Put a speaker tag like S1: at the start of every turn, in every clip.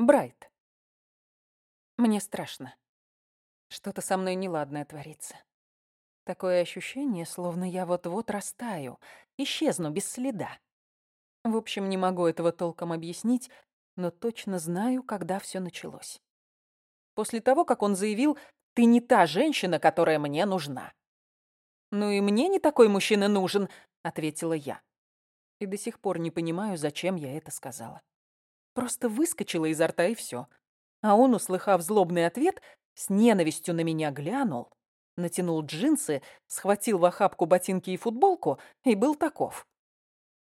S1: Брайт. Мне страшно. Что-то со мной неладное творится. Такое ощущение, словно я вот-вот растаю, исчезну без следа. В общем, не могу этого толком объяснить, но точно знаю, когда все началось. После того, как он заявил, «Ты не та женщина, которая мне нужна». «Ну и мне не такой мужчина нужен», — ответила я. И до сих пор не понимаю, зачем я это сказала. Просто выскочила изо рта и все. А он, услыхав злобный ответ, с ненавистью на меня глянул, натянул джинсы, схватил в охапку ботинки и футболку и был таков.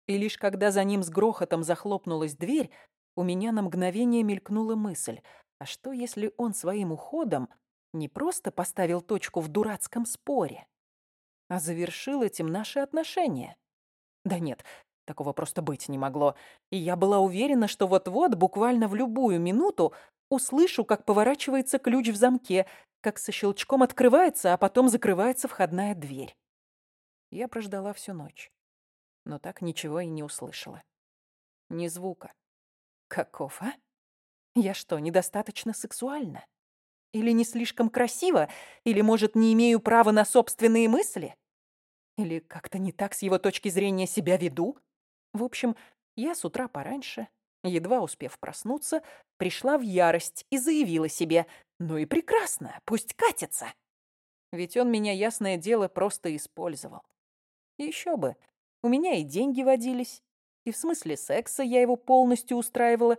S1: И лишь когда за ним с грохотом захлопнулась дверь, у меня на мгновение мелькнула мысль, а что если он своим уходом не просто поставил точку в дурацком споре, а завершил этим наши отношения? Да нет, такого просто быть не могло. И я была уверена, что вот-вот, буквально в любую минуту, услышу, как поворачивается ключ в замке, как со щелчком открывается, а потом закрывается входная дверь. Я прождала всю ночь, но так ничего и не услышала. Ни звука. Каков, а? Я что, недостаточно сексуальна? Или не слишком красиво? Или, может, не имею права на собственные мысли? Или как-то не так с его точки зрения себя веду? В общем, я с утра пораньше едва успев проснуться, пришла в ярость и заявила себе «Ну и прекрасно, пусть катится». Ведь он меня, ясное дело, просто использовал. Еще бы, у меня и деньги водились, и в смысле секса я его полностью устраивала.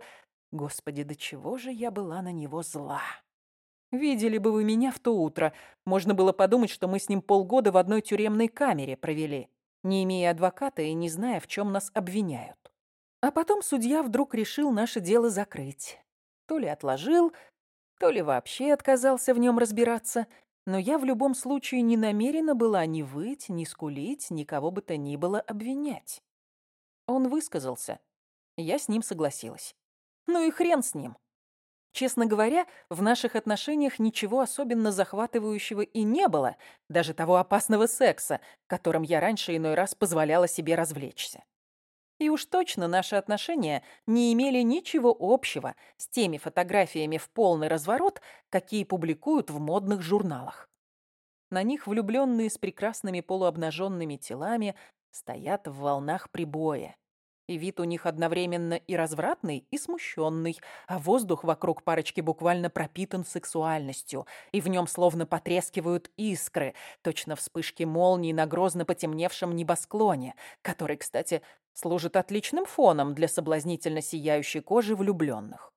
S1: Господи, до чего же я была на него зла. Видели бы вы меня в то утро. Можно было подумать, что мы с ним полгода в одной тюремной камере провели, не имея адвоката и не зная, в чем нас обвиняют. А потом судья вдруг решил наше дело закрыть. То ли отложил, то ли вообще отказался в нем разбираться, но я в любом случае не намерена была ни выть, ни скулить, никого бы то ни было обвинять. Он высказался. Я с ним согласилась. Ну и хрен с ним. Честно говоря, в наших отношениях ничего особенно захватывающего и не было, даже того опасного секса, которым я раньше иной раз позволяла себе развлечься. И уж точно наши отношения не имели ничего общего с теми фотографиями в полный разворот, какие публикуют в модных журналах. На них влюбленные с прекрасными полуобнаженными телами стоят в волнах прибоя. И вид у них одновременно и развратный, и смущенный, а воздух вокруг парочки буквально пропитан сексуальностью, и в нем словно потрескивают искры, точно вспышки молний на грозно потемневшем небосклоне, который, кстати, служит отличным фоном для соблазнительно сияющей кожи влюбленных.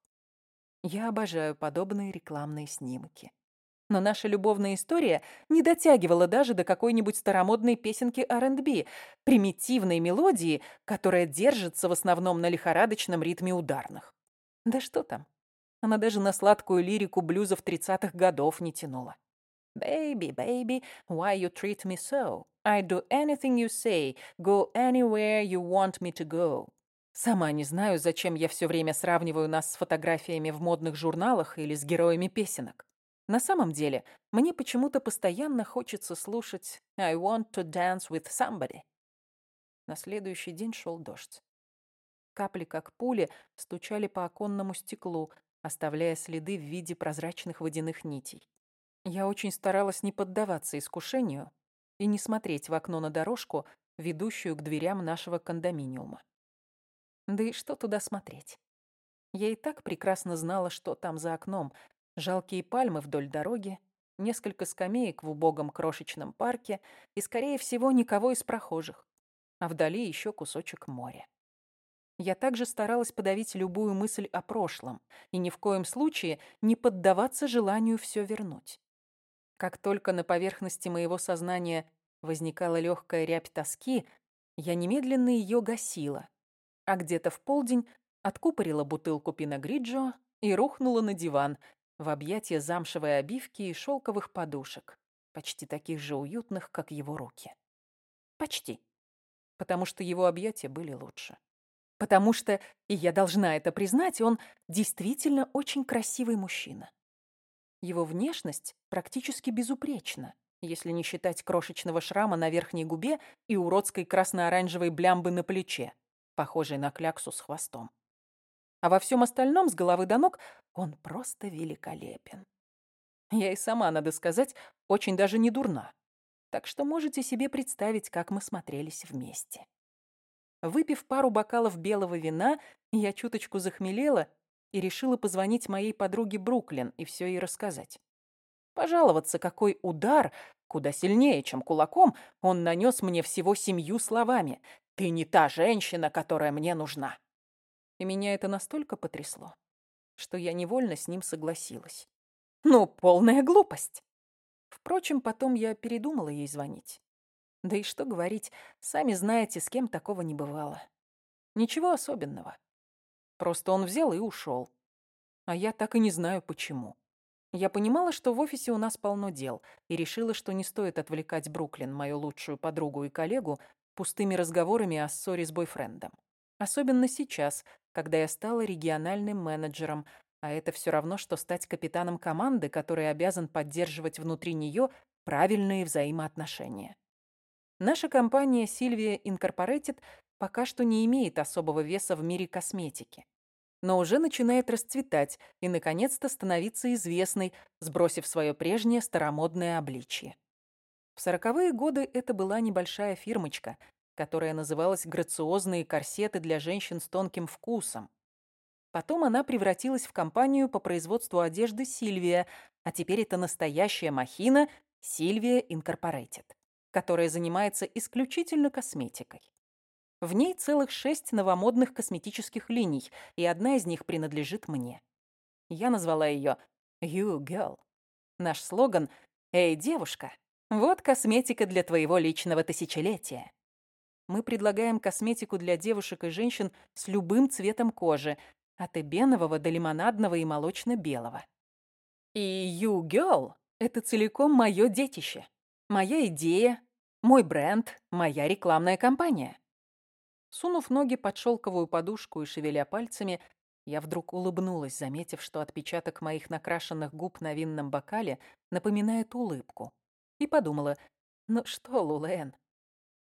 S1: Я обожаю подобные рекламные снимки. Но наша любовная история не дотягивала даже до какой-нибудь старомодной песенки R&B, примитивной мелодии, которая держится в основном на лихорадочном ритме ударных. Да что там, она даже на сладкую лирику блюзов 30-х годов не тянула. «Baby, baby, why you treat me so? I do anything you say, go anywhere you want me to go». Сама не знаю, зачем я все время сравниваю нас с фотографиями в модных журналах или с героями песенок. На самом деле, мне почему-то постоянно хочется слушать «I want to dance with somebody». На следующий день шел дождь. Капли, как пули, стучали по оконному стеклу, оставляя следы в виде прозрачных водяных нитей. Я очень старалась не поддаваться искушению и не смотреть в окно на дорожку, ведущую к дверям нашего кондоминиума. Да и что туда смотреть? Я и так прекрасно знала, что там за окном, Жалкие пальмы вдоль дороги, несколько скамеек в убогом крошечном парке и, скорее всего, никого из прохожих. А вдали еще кусочек моря. Я также старалась подавить любую мысль о прошлом и ни в коем случае не поддаваться желанию все вернуть. Как только на поверхности моего сознания возникала легкая рябь тоски, я немедленно ее гасила, а где-то в полдень откупорила бутылку пиногриджо и рухнула на диван, в объятия замшевой обивки и шелковых подушек, почти таких же уютных, как его руки. Почти. Потому что его объятия были лучше. Потому что, и я должна это признать, он действительно очень красивый мужчина. Его внешность практически безупречна, если не считать крошечного шрама на верхней губе и уродской красно-оранжевой блямбы на плече, похожей на кляксу с хвостом. А во всем остальном, с головы до ног, он просто великолепен. Я и сама, надо сказать, очень даже не дурна. Так что можете себе представить, как мы смотрелись вместе. Выпив пару бокалов белого вина, я чуточку захмелела и решила позвонить моей подруге Бруклин и все ей рассказать. Пожаловаться, какой удар, куда сильнее, чем кулаком, он нанес мне всего семью словами. «Ты не та женщина, которая мне нужна». И меня это настолько потрясло, что я невольно с ним согласилась. Ну, полная глупость. Впрочем, потом я передумала ей звонить. Да и что говорить, сами знаете, с кем такого не бывало. Ничего особенного. Просто он взял и ушел. А я так и не знаю, почему. Я понимала, что в офисе у нас полно дел, и решила, что не стоит отвлекать Бруклин, мою лучшую подругу и коллегу, пустыми разговорами о ссоре с бойфрендом. Особенно сейчас, когда я стала региональным менеджером, а это все равно, что стать капитаном команды, который обязан поддерживать внутри нее правильные взаимоотношения. Наша компания Sylvia Incorporated пока что не имеет особого веса в мире косметики, но уже начинает расцветать и, наконец-то, становиться известной, сбросив свое прежнее старомодное обличье. В сороковые годы это была небольшая фирмочка, которая называлась «Грациозные корсеты для женщин с тонким вкусом». Потом она превратилась в компанию по производству одежды «Сильвия», а теперь это настоящая махина «Сильвия Инкорпорейтед» которая занимается исключительно косметикой. В ней целых шесть новомодных косметических линий, и одна из них принадлежит мне. Я назвала ее «You Girl». Наш слоган «Эй, девушка, вот косметика для твоего личного тысячелетия». Мы предлагаем косметику для девушек и женщин с любым цветом кожи, от эбенового до лимонадного и молочно-белого. И You Girl — это целиком мое детище, моя идея, мой бренд, моя рекламная кампания. Сунув ноги под шелковую подушку и шевеля пальцами, я вдруг улыбнулась, заметив, что отпечаток моих накрашенных губ на винном бокале напоминает улыбку. И подумала, ну что, Лулэн,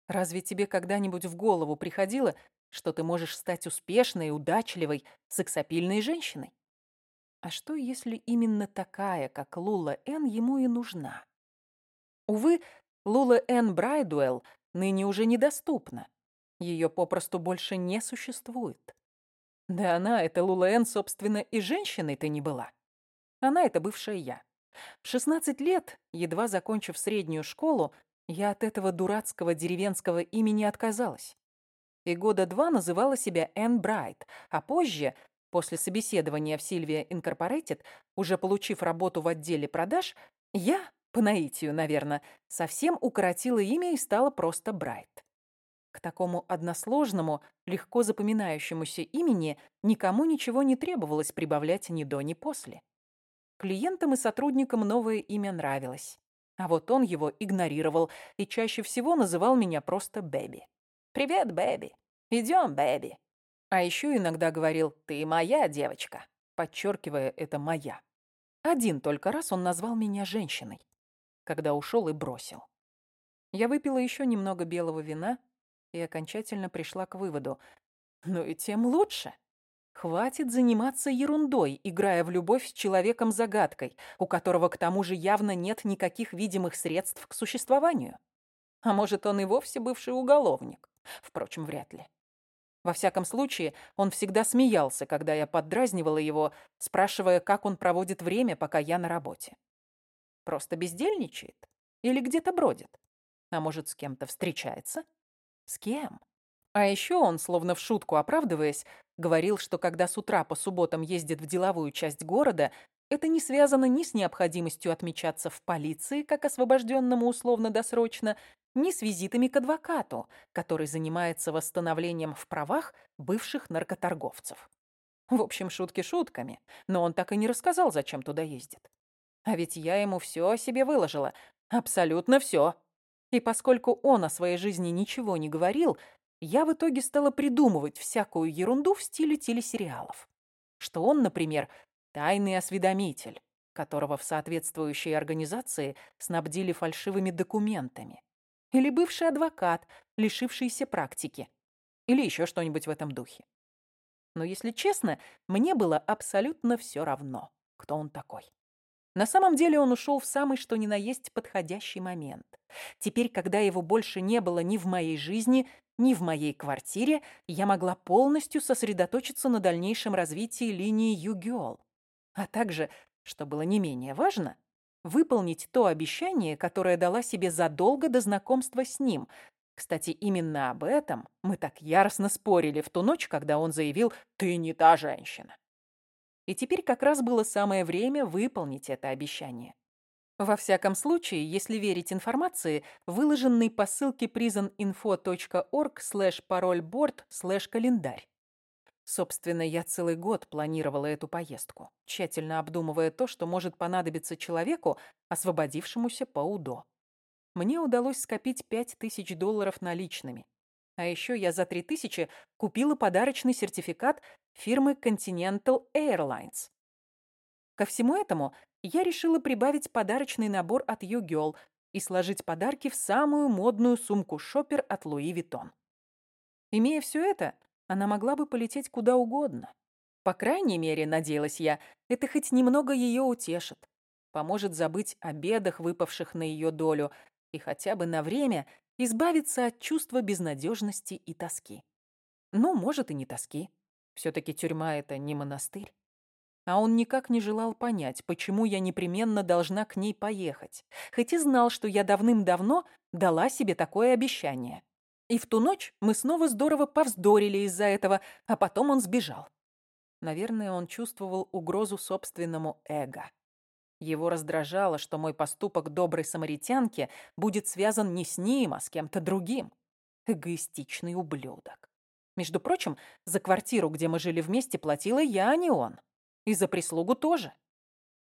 S1: разве тебе когда-нибудь в голову приходило, что ты можешь стать успешной, удачливой, сексапильной женщиной? А что, если именно такая, как Лула Эн, ему и нужна? Увы, Лула Энн Брайдуэлл ныне уже недоступна. Ее попросту больше не существует. Да она, эта Лула Энн, собственно, и женщиной-то не была. Она — это бывшая я. В 16 лет, едва закончив среднюю школу, я от этого дурацкого деревенского имени отказалась. И года два называла себя Энн Брайт, а позже, после собеседования в Сильвия Инкорпорейтед, уже получив работу в отделе продаж, я по наитию, наверное, совсем укоротила имя и стала просто Брайт. К такому односложному, легко запоминающемуся имени никому ничего не требовалось прибавлять ни до, ни после. Клиентам и сотрудникам новое имя нравилось. А вот он его игнорировал и чаще всего называл меня просто Бэби. «Привет, Бэби! Идем, Бэби!» А еще иногда говорил «Ты моя девочка», подчеркивая это «моя». Один только раз он назвал меня женщиной когда ушел и бросил. Я выпила еще немного белого вина и окончательно пришла к выводу. Ну и тем лучше. Хватит заниматься ерундой, играя в любовь с человеком-загадкой, у которого к тому же явно нет никаких видимых средств к существованию. А может, он и вовсе бывший уголовник? Впрочем, вряд ли. Во всяком случае, он всегда смеялся, когда я поддразнивала его, спрашивая, как он проводит время, пока я на работе. Просто бездельничает? Или где-то бродит? А может, с кем-то встречается? С кем? А еще он, словно в шутку оправдываясь, говорил, что когда с утра по субботам ездит в деловую часть города, это не связано ни с необходимостью отмечаться в полиции, как освобожденному условно-досрочно, ни с визитами к адвокату, который занимается восстановлением в правах бывших наркоторговцев. В общем, шутки шутками, но он так и не рассказал, зачем туда ездит. А ведь я ему все о себе выложила. Абсолютно все. И поскольку он о своей жизни ничего не говорил, я в итоге стала придумывать всякую ерунду в стиле телесериалов. Что он, например, тайный осведомитель, которого в соответствующей организации снабдили фальшивыми документами. Или бывший адвокат, лишившийся практики. Или еще что-нибудь в этом духе. Но, если честно, мне было абсолютно все равно, кто он такой. На самом деле он ушел в самый что ни на есть подходящий момент. Теперь, когда его больше не было ни в моей жизни, ни в моей квартире, я могла полностью сосредоточиться на дальнейшем развитии линии Югиол. А также, что было не менее важно, выполнить то обещание, которое дала себе задолго до знакомства с ним. Кстати, именно об этом мы так яростно спорили в ту ночь, когда он заявил «ты не та женщина». И теперь как раз было самое время выполнить это обещание. Во всяком случае, если верить информации, выложенной по ссылке prisoninfo.org слэш parole board слэш календарь. Собственно, я целый год планировала эту поездку, тщательно обдумывая то, что может понадобиться человеку, освободившемуся по УДО. Мне удалось скопить 5000 долларов наличными. А еще я за 3000 купила подарочный сертификат фирмы Continental Airlines. Ко всему этому я решила прибавить подарочный набор от YouGirl и сложить подарки в самую модную сумку шопер от Louis Vuitton. Имея все это, она могла бы полететь куда угодно. По крайней мере, надеялась я, это хоть немного ее утешит, поможет забыть о бедах, выпавших на ее долю, и хотя бы на время избавиться от чувства безнадежности и тоски. Ну, может, и не тоски. Все-таки тюрьма — это не монастырь. А он никак не желал понять, почему я непременно должна к ней поехать, хоть и знал, что я давным-давно дала себе такое обещание. И в ту ночь мы снова здорово повздорили из-за этого, а потом он сбежал. Наверное, он чувствовал угрозу собственному эго. Его раздражало, что мой поступок доброй самаритянки будет связан не с ним, а с кем-то другим. Эгоистичный ублюдок. Между прочим, за квартиру, где мы жили вместе, платила я, а не он. И за прислугу тоже.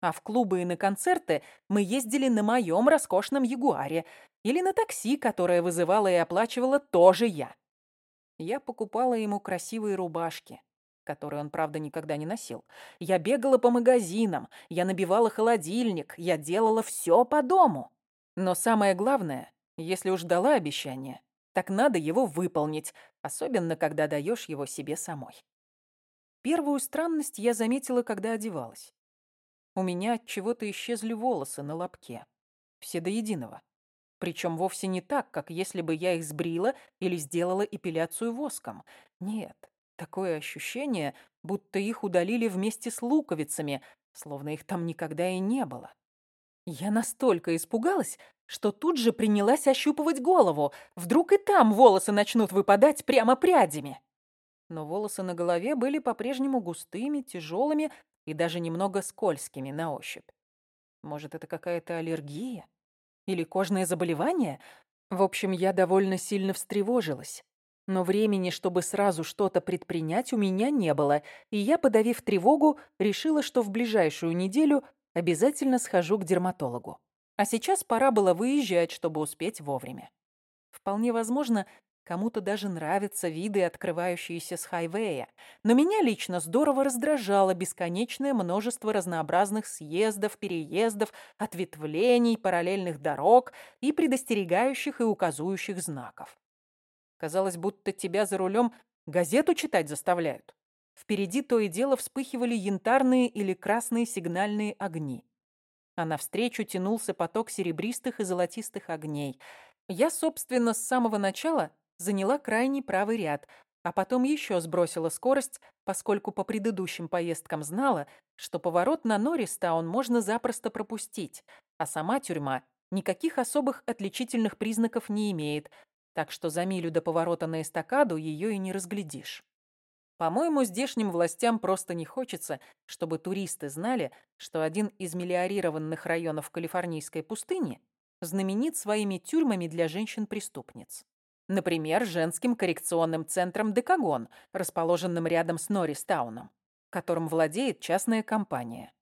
S1: А в клубы и на концерты мы ездили на моем роскошном Ягуаре или на такси, которое вызывала и оплачивала тоже я. Я покупала ему красивые рубашки, которые он, правда, никогда не носил. Я бегала по магазинам, я набивала холодильник, я делала все по дому. Но самое главное, если уж дала обещание, так надо его выполнить, особенно когда даешь его себе самой. Первую странность я заметила, когда одевалась. У меня от чего-то исчезли волосы на лобке. Все до единого. Причем вовсе не так, как если бы я их сбрила или сделала эпиляцию воском. Нет, такое ощущение, будто их удалили вместе с луковицами, словно их там никогда и не было. Я настолько испугалась, что тут же принялась ощупывать голову. Вдруг и там волосы начнут выпадать прямо прядями. Но волосы на голове были по-прежнему густыми, тяжелыми и даже немного скользкими на ощупь. Может, это какая-то аллергия? Или кожное заболевание? В общем, я довольно сильно встревожилась. Но времени, чтобы сразу что-то предпринять, у меня не было, и я, подавив тревогу, решила, что в ближайшую неделю обязательно схожу к дерматологу. А сейчас пора было выезжать, чтобы успеть вовремя. Вполне возможно, кому-то даже нравятся виды, открывающиеся с хайвея, но меня лично здорово раздражало бесконечное множество разнообразных съездов, переездов, ответвлений, параллельных дорог и предостерегающих и указующих знаков. Казалось, будто тебя за рулем газету читать заставляют. Впереди то и дело вспыхивали янтарные или красные сигнальные огни а навстречу тянулся поток серебристых и золотистых огней. Я, собственно, с самого начала заняла крайний правый ряд, а потом еще сбросила скорость, поскольку по предыдущим поездкам знала, что поворот на Норристаун можно запросто пропустить, а сама тюрьма никаких особых отличительных признаков не имеет, так что за милю до поворота на эстакаду ее и не разглядишь. По-моему, здешним властям просто не хочется, чтобы туристы знали, что один из мелиорированных районов калифорнийской пустыни знаменит своими тюрьмами для женщин-преступниц. Например, женским коррекционным центром «Декагон», расположенным рядом с Норристауном, которым владеет частная компания.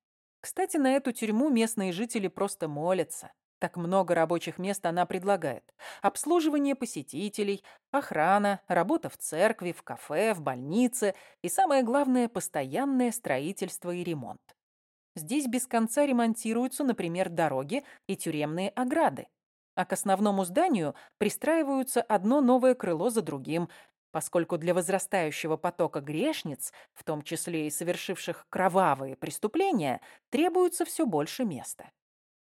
S1: Кстати, на эту тюрьму местные жители просто молятся. Так много рабочих мест она предлагает. Обслуживание посетителей, охрана, работа в церкви, в кафе, в больнице и, самое главное, постоянное строительство и ремонт. Здесь без конца ремонтируются, например, дороги и тюремные ограды. А к основному зданию пристраиваются одно новое крыло за другим. поскольку для возрастающего потока грешниц, в том числе и совершивших кровавые преступления, требуется все больше места.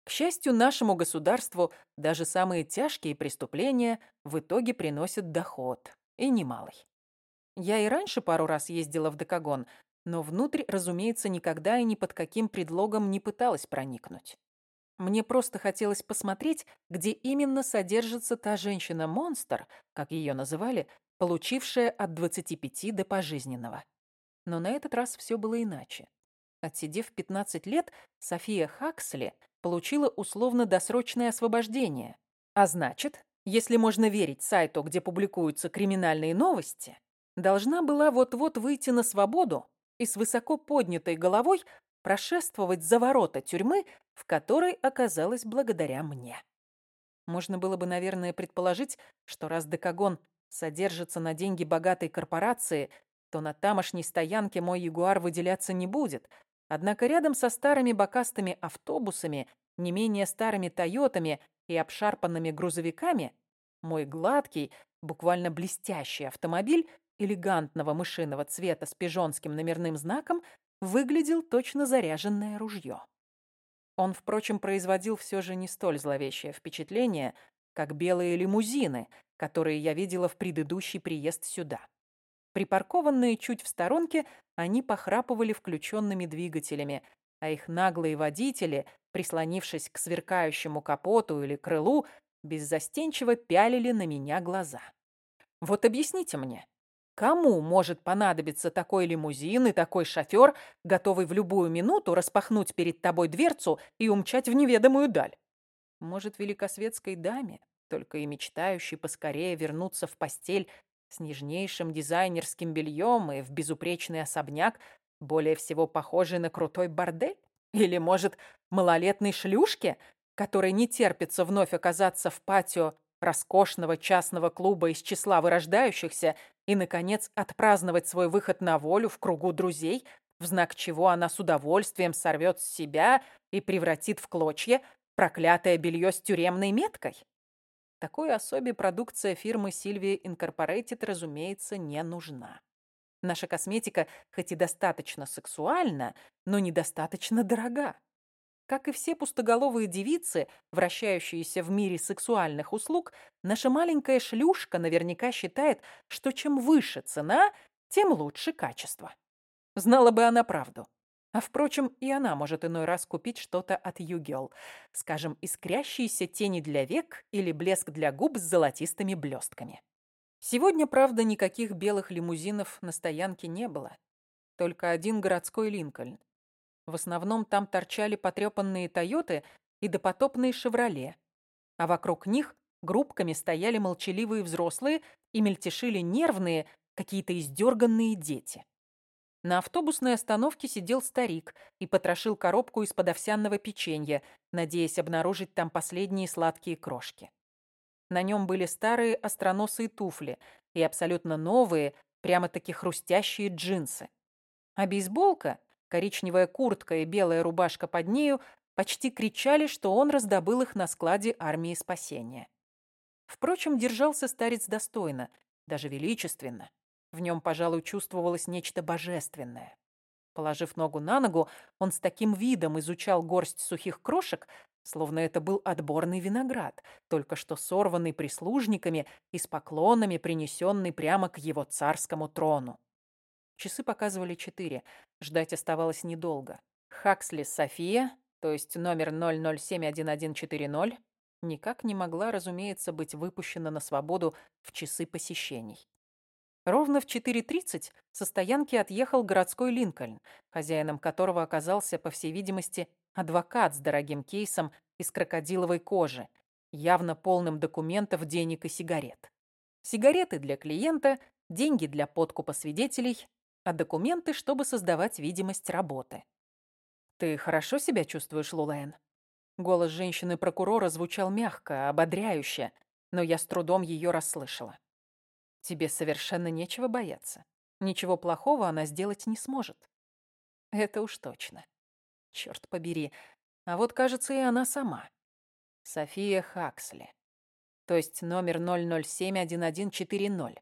S1: К счастью, нашему государству даже самые тяжкие преступления в итоге приносят доход, и немалый. Я и раньше пару раз ездила в Декагон, но внутрь, разумеется, никогда и ни под каким предлогом не пыталась проникнуть. Мне просто хотелось посмотреть, где именно содержится та женщина-монстр, как ее называли, получившая от 25 до пожизненного. Но на этот раз все было иначе. Отсидев 15 лет, София Хаксли получила условно-досрочное освобождение. А значит, если можно верить сайту, где публикуются криминальные новости, должна была вот-вот выйти на свободу и с высоко поднятой головой прошествовать за ворота тюрьмы, в которой оказалась благодаря мне. Можно было бы, наверное, предположить, что раз Декагон содержится на деньги богатой корпорации, то на тамошней стоянке мой Ягуар выделяться не будет, Однако рядом со старыми бокастыми автобусами, не менее старыми Тойотами и обшарпанными грузовиками, мой гладкий, буквально блестящий автомобиль элегантного мышиного цвета с пижонским номерным знаком выглядел точно заряженное ружье. Он, впрочем, производил все же не столь зловещее впечатление, как белые лимузины, которые я видела в предыдущий приезд сюда. Припаркованные чуть в сторонке, они похрапывали включенными двигателями, а их наглые водители, прислонившись к сверкающему капоту или крылу, беззастенчиво пялили на меня глаза. Вот объясните мне, кому может понадобиться такой лимузин и такой шофер, готовый в любую минуту распахнуть перед тобой дверцу и умчать в неведомую даль? Может, великосветской даме, только и мечтающей поскорее вернуться в постель с нежнейшим дизайнерским бельем и в безупречный особняк, более всего похожий на крутой бордель? Или, может, малолетной шлюшке, которой не терпится вновь оказаться в патио роскошного частного клуба из числа вырождающихся и, наконец, отпраздновать свой выход на волю в кругу друзей, в знак чего она с удовольствием сорвет с себя и превратит в клочья проклятое белье с тюремной меткой? Такой особе продукция фирмы Sylvia Incorporated, разумеется, не нужна. Наша косметика хоть и достаточно сексуальна, но недостаточно дорога. Как и все пустоголовые девицы, вращающиеся в мире сексуальных услуг, наша маленькая шлюшка наверняка считает, что чем выше цена, тем лучше качество. Знала бы она правду. А, впрочем, и она может иной раз купить что-то от Югел. Скажем, искрящиеся тени для век или блеск для губ с золотистыми блестками. Сегодня, правда, никаких белых лимузинов на стоянке не было. Только один городской Линкольн. В основном там торчали потрепанные Тойоты и допотопные Шевроле. А вокруг них группками стояли молчаливые взрослые и мельтешили нервные, какие-то издерганные дети. На автобусной остановке сидел старик и потрошил коробку из-под овсяного печенья, надеясь обнаружить там последние сладкие крошки. На нем были старые остроносые туфли и абсолютно новые, прямо-таки хрустящие джинсы. А бейсболка, коричневая куртка и белая рубашка под нею почти кричали, что он раздобыл их на складе армии спасения. Впрочем, держался старец достойно, даже величественно. В нем, пожалуй, чувствовалось нечто божественное. Положив ногу на ногу, он с таким видом изучал горсть сухих крошек, словно это был отборный виноград, только что сорванный прислужниками и с поклонами принесенный прямо к его царскому трону. Часы показывали четыре. Ждать оставалось недолго. Хаксли София, то есть номер 0071140, никак не могла, разумеется, быть выпущена на свободу в часы посещений. Ровно в 4.30 со стоянки отъехал городской Линкольн, хозяином которого оказался, по всей видимости, адвокат с дорогим кейсом из крокодиловой кожи, явно полным документов, денег и сигарет. Сигареты для клиента, деньги для подкупа свидетелей, а документы, чтобы создавать видимость работы. «Ты хорошо себя чувствуешь, Лулайн?» Голос женщины-прокурора звучал мягко, ободряюще, но я с трудом ее расслышала. Тебе совершенно нечего бояться. Ничего плохого она сделать не сможет. Это уж точно. Черт побери. А вот, кажется, и она сама. София Хаксли. То есть номер 0071140.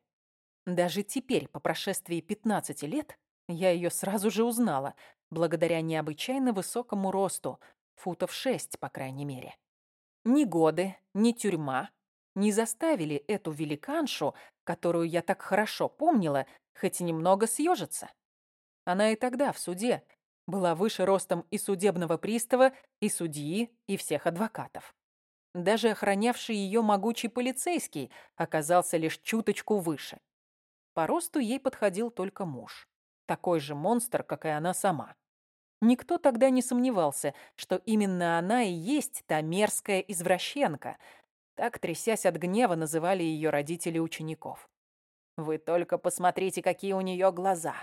S1: Даже теперь, по прошествии 15 лет, я ее сразу же узнала, благодаря необычайно высокому росту, футов 6, по крайней мере. Ни годы, ни тюрьма не заставили эту великаншу, которую я так хорошо помнила, хоть немного съежиться. Она и тогда, в суде, была выше ростом и судебного пристава, и судьи, и всех адвокатов. Даже охранявший ее могучий полицейский оказался лишь чуточку выше. По росту ей подходил только муж. Такой же монстр, как и она сама. Никто тогда не сомневался, что именно она и есть та мерзкая извращенка. Так, трясясь от гнева, называли ее родители учеников. «Вы только посмотрите, какие у нее глаза!»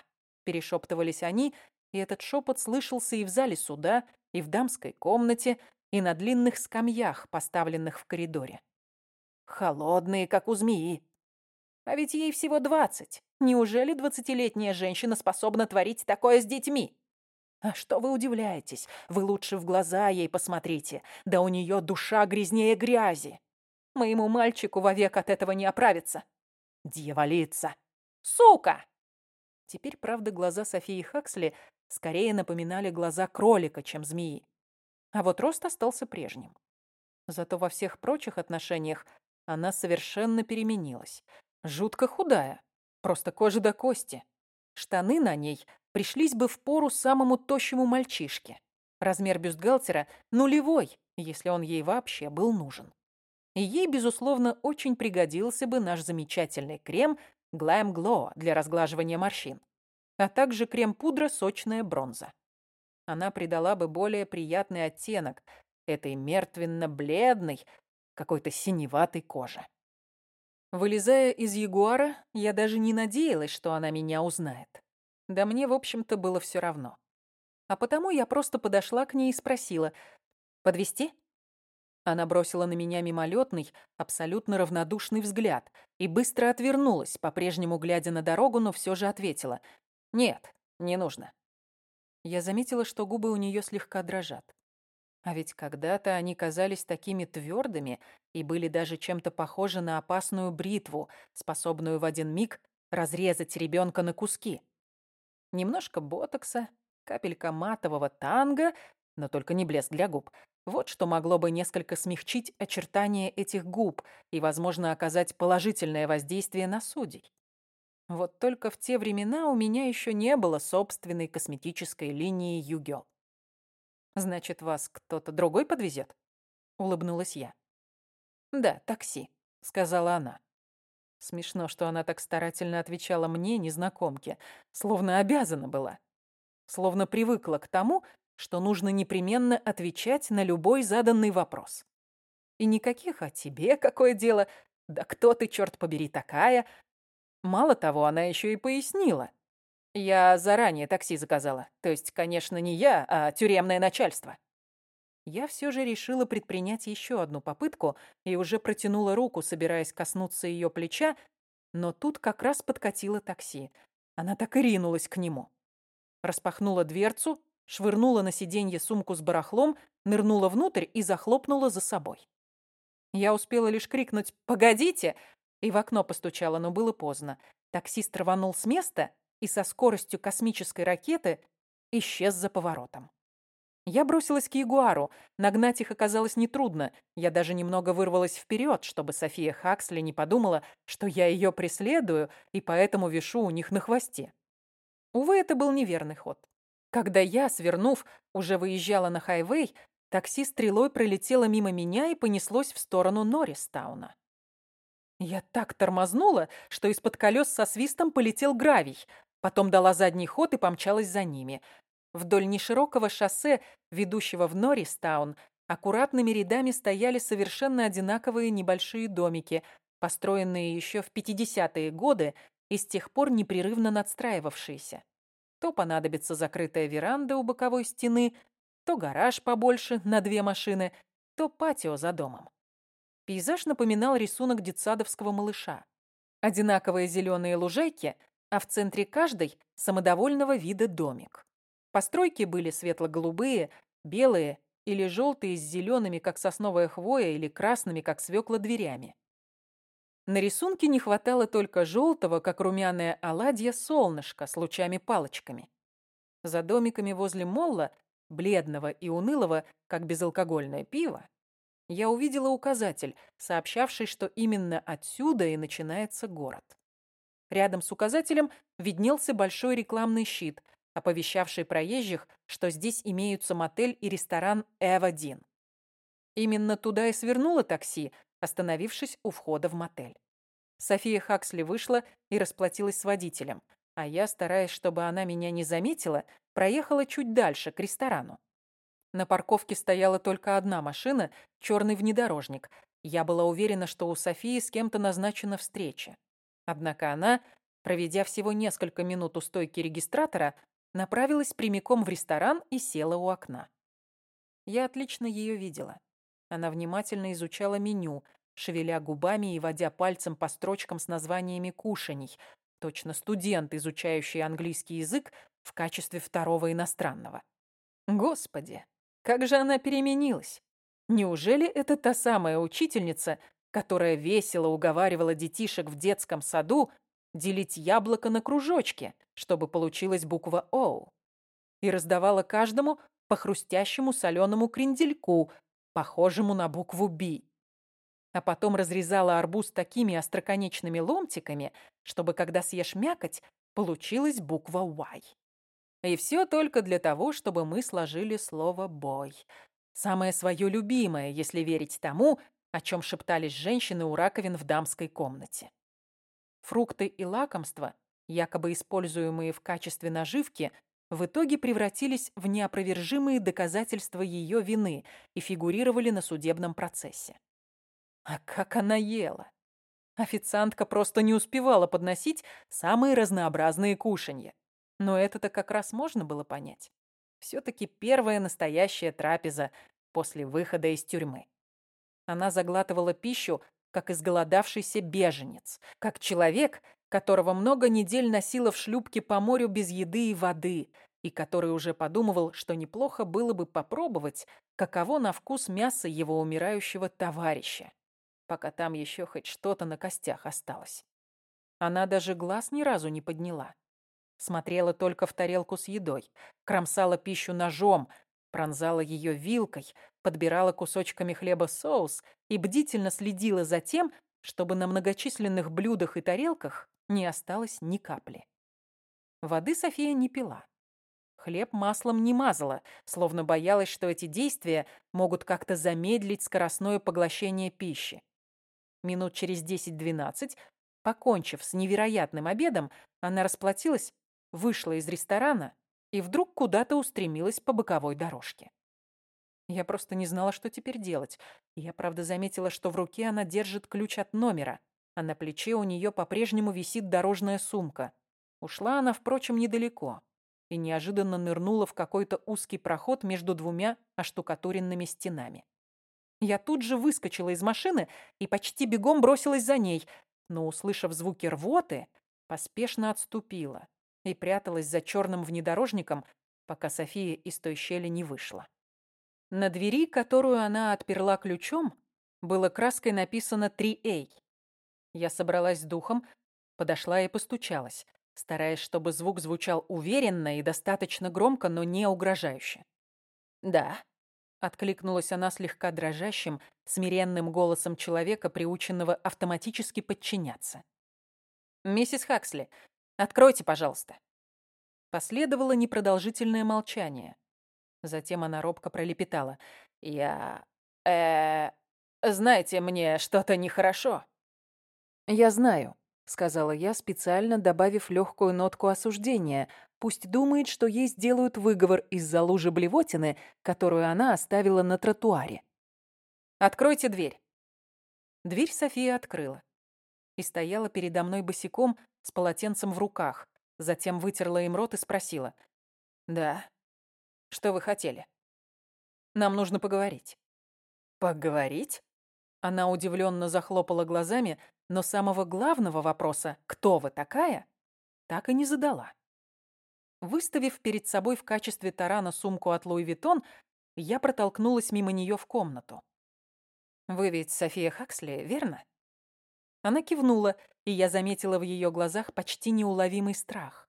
S1: Перешептывались они, и этот шепот слышался и в зале суда, и в дамской комнате, и на длинных скамьях, поставленных в коридоре. Холодные, как у змеи. А ведь ей всего двадцать. Неужели двадцатилетняя женщина способна творить такое с детьми? А что вы удивляетесь? Вы лучше в глаза ей посмотрите. Да у нее душа грязнее грязи. Моему мальчику вовек от этого не оправится. Дьяволица. Сука! Теперь, правда, глаза Софии Хаксли скорее напоминали глаза кролика, чем змеи. А вот рост остался прежним. Зато во всех прочих отношениях она совершенно переменилась. Жутко худая, просто кожа до кости. Штаны на ней пришлись бы в пору самому тощему мальчишке. Размер бюстгальтера нулевой, если он ей вообще был нужен. И ей, безусловно, очень пригодился бы наш замечательный крем Glam Glow для разглаживания морщин, а также крем-пудра «Сочная бронза». Она придала бы более приятный оттенок этой мертвенно-бледной, какой-то синеватой коже. Вылезая из Ягуара, я даже не надеялась, что она меня узнает. Да мне, в общем-то, было все равно. А потому я просто подошла к ней и спросила, «Подвезти?» Она бросила на меня мимолетный, абсолютно равнодушный взгляд и быстро отвернулась, по-прежнему глядя на дорогу, но все же ответила, «Нет, не нужно». Я заметила, что губы у нее слегка дрожат. А ведь когда-то они казались такими твердыми и были даже чем-то похожи на опасную бритву, способную в один миг разрезать ребенка на куски. Немножко ботокса, капелька матового танго, но только не блеск для губ. Вот что могло бы несколько смягчить очертания этих губ и, возможно, оказать положительное воздействие на судей. Вот только в те времена у меня еще не было собственной косметической линии Югел. «Значит, вас кто-то другой подвезет?» — улыбнулась я. «Да, такси», — сказала она. Смешно, что она так старательно отвечала мне, незнакомке, словно обязана была. Словно привыкла к тому, что нужно непременно отвечать на любой заданный вопрос. И никаких «о тебе какое дело», «да кто ты, черт побери, такая». Мало того, она еще и пояснила. Я заранее такси заказала. То есть, конечно, не я, а тюремное начальство. Я все же решила предпринять еще одну попытку и уже протянула руку, собираясь коснуться ее плеча, но тут как раз подкатило такси. Она так и ринулась к нему. Распахнула дверцу, швырнула на сиденье сумку с барахлом, нырнула внутрь и захлопнула за собой. Я успела лишь крикнуть «Погодите!» и в окно постучала, но было поздно. Таксист рванул с места и со скоростью космической ракеты исчез за поворотом. Я бросилась к Ягуару. Нагнать их оказалось нетрудно. Я даже немного вырвалась вперед, чтобы София Хаксли не подумала, что я ее преследую и поэтому вишу у них на хвосте. Увы, это был неверный ход. Когда я, свернув, уже выезжала на хайвей, такси стрелой пролетело мимо меня и понеслось в сторону Норристауна. Я так тормознула, что из-под колес со свистом полетел гравий. Потом дала задний ход и помчалась за ними. Вдоль неширокого шоссе, ведущего в Норристаун, аккуратными рядами стояли совершенно одинаковые небольшие домики, построенные еще в 50-е годы и с тех пор непрерывно надстраивавшиеся. То понадобится закрытая веранда у боковой стены, то гараж побольше на две машины, то патио за домом. Пейзаж напоминал рисунок детсадовского малыша. Одинаковые зеленые лужайки, а в центре каждой самодовольного вида домик. Постройки были светло-голубые, белые или желтые с зелеными, как сосновая хвоя, или красными, как свекла, дверями. На рисунке не хватало только желтого, как румяное оладье, солнышко с лучами-палочками. За домиками возле молла, бледного и унылого, как безалкогольное пиво, я увидела указатель, сообщавший, что именно отсюда и начинается город. Рядом с указателем виднелся большой рекламный щит, оповещавший проезжих, что здесь имеются мотель и ресторан «Эв-1». Именно туда и свернуло такси, остановившись у входа в мотель. София Хаксли вышла и расплатилась с водителем, а я, стараясь, чтобы она меня не заметила, проехала чуть дальше, к ресторану. На парковке стояла только одна машина, черный внедорожник. Я была уверена, что у Софии с кем-то назначена встреча. Однако она, проведя всего несколько минут у стойки регистратора, направилась прямиком в ресторан и села у окна. Я отлично ее видела. Она внимательно изучала меню, шевеля губами и водя пальцем по строчкам с названиями кушаний, точно студент, изучающий английский язык в качестве второго иностранного. Господи, как же она переменилась! Неужели это та самая учительница, которая весело уговаривала детишек в детском саду делить яблоко на кружочки, чтобы получилась буква «О», и раздавала каждому по хрустящему соленому крендельку, похожему на букву «Б». А потом разрезала арбуз такими остроконечными ломтиками, чтобы, когда съешь мякоть, получилась буква «Y». И все только для того, чтобы мы сложили слово «бой». Самое свое любимое, если верить тому, о чем шептались женщины у раковин в дамской комнате. Фрукты и лакомства, якобы используемые в качестве наживки, в итоге превратились в неопровержимые доказательства ее вины и фигурировали на судебном процессе. А как она ела! Официантка просто не успевала подносить самые разнообразные кушанья. Но это-то как раз можно было понять. Все-таки первая настоящая трапеза после выхода из тюрьмы. Она заглатывала пищу, как изголодавшийся беженец, как человек, которого много недель носила в шлюпке по морю без еды и воды, и который уже подумывал, что неплохо было бы попробовать, каково на вкус мясо его умирающего товарища, пока там еще хоть что-то на костях осталось. Она даже глаз ни разу не подняла. Смотрела только в тарелку с едой, кромсала пищу ножом, пронзала ее вилкой, подбирала кусочками хлеба соус и бдительно следила за тем, чтобы на многочисленных блюдах и тарелках не осталось ни капли. Воды София не пила. Хлеб маслом не мазала, словно боялась, что эти действия могут как-то замедлить скоростное поглощение пищи. Минут через 10-12, покончив с невероятным обедом, она расплатилась, вышла из ресторана и вдруг куда-то устремилась по боковой дорожке. Я просто не знала, что теперь делать. Я, правда, заметила, что в руке она держит ключ от номера, а на плече у нее по-прежнему висит дорожная сумка. Ушла она, впрочем, недалеко и неожиданно нырнула в какой-то узкий проход между двумя оштукатуренными стенами. Я тут же выскочила из машины и почти бегом бросилась за ней, но, услышав звуки рвоты, поспешно отступила и пряталась за черным внедорожником, пока София из той щели не вышла. На двери, которую она отперла ключом, было краской написано 3А. Я собралась с духом, подошла и постучалась, стараясь, чтобы звук звучал уверенно и достаточно громко, но не угрожающе. «Да», — откликнулась она слегка дрожащим, смиренным голосом человека, приученного автоматически подчиняться. «Миссис Хаксли, откройте, пожалуйста». Последовало непродолжительное молчание. Затем она робко пролепетала. «Я... э... знаете, мне что-то нехорошо». «Я знаю», — сказала я, специально добавив легкую нотку осуждения. Пусть думает, что ей сделают выговор из-за лужи блевотины, которую она оставила на тротуаре. «Откройте дверь». Дверь София открыла. И стояла передо мной босиком с полотенцем в руках. Затем вытерла им рот и спросила. «Да, что вы хотели? Нам нужно поговорить. Поговорить? Она удивленно захлопала глазами, но самого главного вопроса «Кто вы такая?» так и не задала. Выставив перед собой в качестве тарана сумку от Луи Виттон, я протолкнулась мимо нее в комнату. «Вы ведь София Хаксли, верно?» Она кивнула, и я заметила в ее глазах почти неуловимый страх.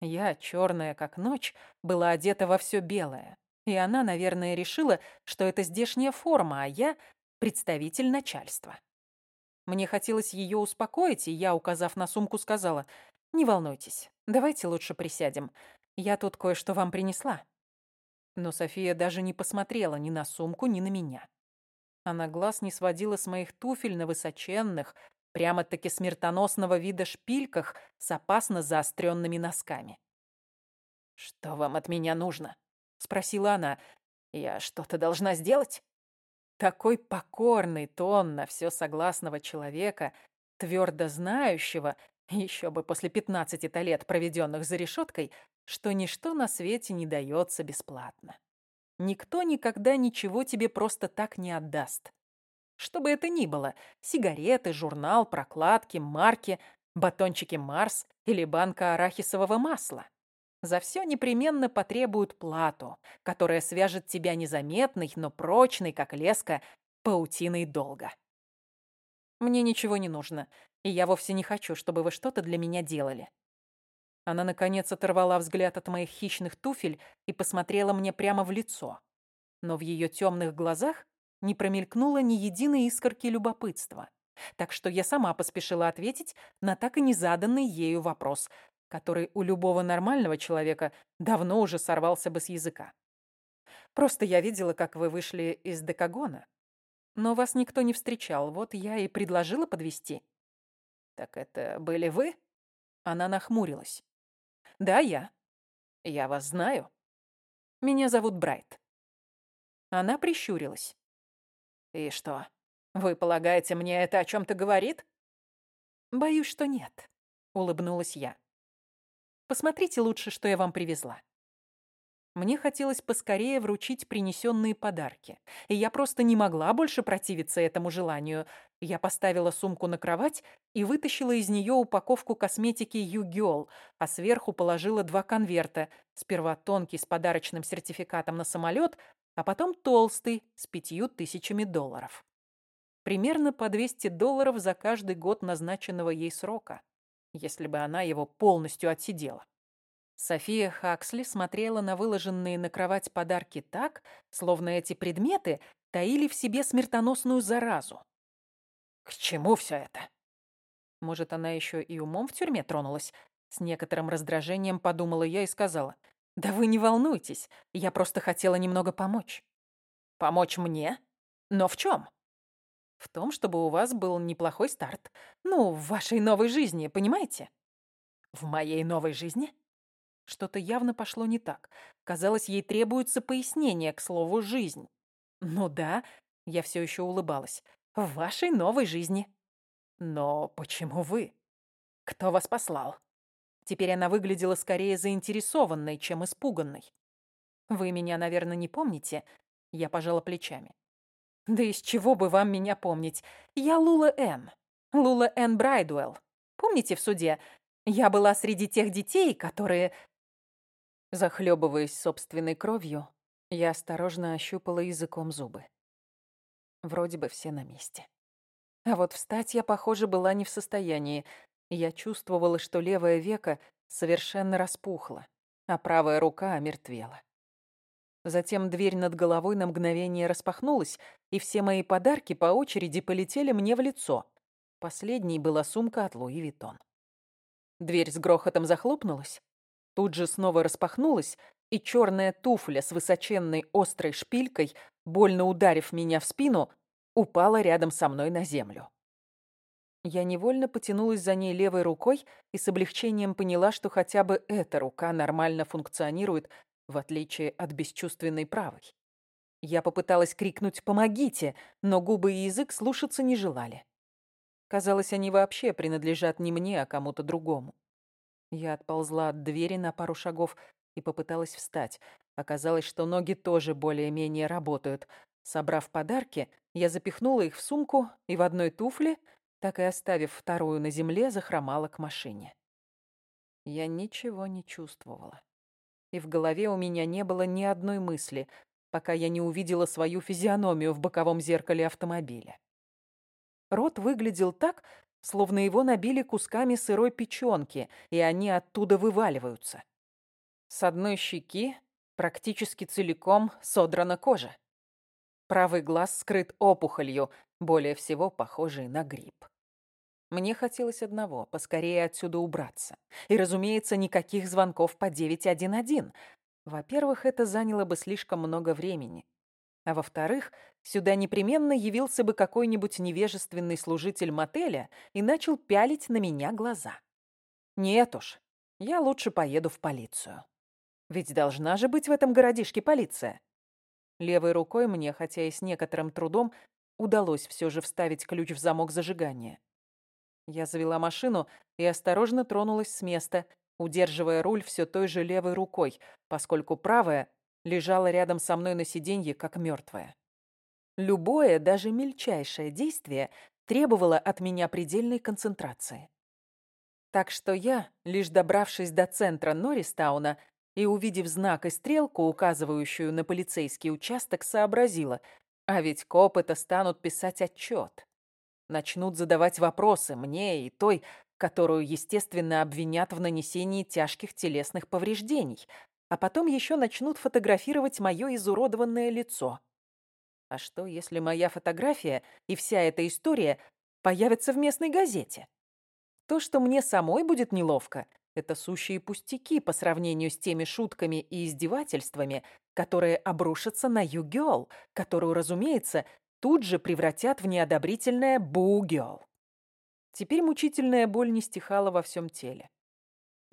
S1: Я, черная как ночь, была одета во все белое. И она, наверное, решила, что это здешняя форма, а я — представитель начальства. Мне хотелось ее успокоить, и я, указав на сумку, сказала, «Не волнуйтесь, давайте лучше присядем. Я тут кое-что вам принесла». Но София даже не посмотрела ни на сумку, ни на меня. Она глаз не сводила с моих туфель на высоченных, прямо-таки смертоносного вида шпильках с опасно заостренными носками. «Что вам от меня нужно?» — спросила она. «Я что-то должна сделать?» Такой покорный тон на все согласного человека, твердо знающего, еще бы после пятнадцати-то лет, проведенных за решеткой, что ничто на свете не дается бесплатно. Никто никогда ничего тебе просто так не отдаст. Что бы это ни было, сигареты, журнал, прокладки, марки, батончики Марс или банка арахисового масла. За все непременно потребуют плату, которая свяжет тебя незаметной, но прочной, как леска, паутиной долго. Мне ничего не нужно, и я вовсе не хочу, чтобы вы что-то для меня делали. Она, наконец, оторвала взгляд от моих хищных туфель и посмотрела мне прямо в лицо. Но в ее темных глазах не промелькнуло ни единой искорки любопытства. Так что я сама поспешила ответить на так и не заданный ею вопрос, который у любого нормального человека давно уже сорвался бы с языка. Просто я видела, как вы вышли из Декагона. Но вас никто не встречал, вот я и предложила подвести. Так это были вы? Она нахмурилась. Да, я. Я вас знаю. Меня зовут Брайт. Она прищурилась. И что, вы полагаете, мне это о чем-то говорит? Боюсь, что нет, улыбнулась я. Посмотрите лучше, что я вам привезла. Мне хотелось поскорее вручить принесенные подарки, и я просто не могла больше противиться этому желанию. Я поставила сумку на кровать и вытащила из нее упаковку косметики Югел, а сверху положила два конверта. Сперва тонкий с подарочным сертификатом на самолет, а потом толстый с пятью тысячами долларов. Примерно по 200 долларов за каждый год назначенного ей срока если бы она его полностью отсидела. София Хаксли смотрела на выложенные на кровать подарки так, словно эти предметы таили в себе смертоносную заразу. К чему все это? Может, она еще и умом в тюрьме тронулась? С некоторым раздражением подумала я и сказала. «Да вы не волнуйтесь, я просто хотела немного помочь». «Помочь мне? Но в чем? В том, чтобы у вас был неплохой старт. Ну, в вашей новой жизни, понимаете? В моей новой жизни? Что-то явно пошло не так. Казалось, ей требуется пояснение к слову «жизнь». Ну да, я все еще улыбалась. В вашей новой жизни. Но почему вы? Кто вас послал? Теперь она выглядела скорее заинтересованной, чем испуганной. Вы меня, наверное, не помните? Я пожала плечами. Да из чего бы вам меня помнить? Я Лула Энн. Лула Энн Брайдуэлл. Помните в суде? Я была среди тех детей, которые... Захлебываясь собственной кровью, я осторожно ощупала языком зубы. Вроде бы все на месте. А вот встать я, похоже, была не в состоянии. Я чувствовала, что левое веко совершенно распухло, а правая рука омертвела. Затем дверь над головой на мгновение распахнулась, и все мои подарки по очереди полетели мне в лицо. Последней была сумка от Луи Виттон. Дверь с грохотом захлопнулась, тут же снова распахнулась, и черная туфля с высоченной острой шпилькой, больно ударив меня в спину, упала рядом со мной на землю. Я невольно потянулась за ней левой рукой и с облегчением поняла, что хотя бы эта рука нормально функционирует в отличие от бесчувственной правой. Я попыталась крикнуть «помогите», но губы и язык слушаться не желали. Казалось, они вообще принадлежат не мне, а кому-то другому. Я отползла от двери на пару шагов и попыталась встать. Оказалось, что ноги тоже более-менее работают. Собрав подарки, я запихнула их в сумку и в одной туфле, так и оставив вторую на земле, захромала к машине. Я ничего не чувствовала и в голове у меня не было ни одной мысли, пока я не увидела свою физиономию в боковом зеркале автомобиля. Рот выглядел так, словно его набили кусками сырой печенки, и они оттуда вываливаются. С одной щеки практически целиком содрана кожа. Правый глаз скрыт опухолью, более всего похожей на грипп. Мне хотелось одного — поскорее отсюда убраться. И, разумеется, никаких звонков по 911. Во-первых, это заняло бы слишком много времени. А во-вторых, сюда непременно явился бы какой-нибудь невежественный служитель мотеля и начал пялить на меня глаза. Нет уж, я лучше поеду в полицию. Ведь должна же быть в этом городишке полиция. Левой рукой мне, хотя и с некоторым трудом, удалось все же вставить ключ в замок зажигания. Я завела машину и осторожно тронулась с места, удерживая руль все той же левой рукой, поскольку правая лежала рядом со мной на сиденье, как мертвая. Любое, даже мельчайшее действие требовало от меня предельной концентрации. Так что я, лишь добравшись до центра Норристауна и увидев знак и стрелку, указывающую на полицейский участок, сообразила, а ведь копы-то станут писать отчет. Начнут задавать вопросы мне и той, которую, естественно, обвинят в нанесении тяжких телесных повреждений, а потом еще начнут фотографировать мое изуродованное лицо. А что, если моя фотография и вся эта история появятся в местной газете? То, что мне самой будет неловко, это сущие пустяки по сравнению с теми шутками и издевательствами, которые обрушатся на Югёл, которую, разумеется, тут же превратят в неодобрительное Бу-гёл. Теперь мучительная боль не стихала во всем теле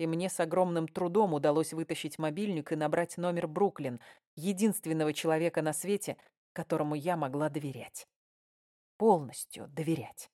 S1: и мне с огромным трудом удалось вытащить мобильник и набрать номер Бруклин, единственного человека на свете, которому я могла доверять. Полностью доверять.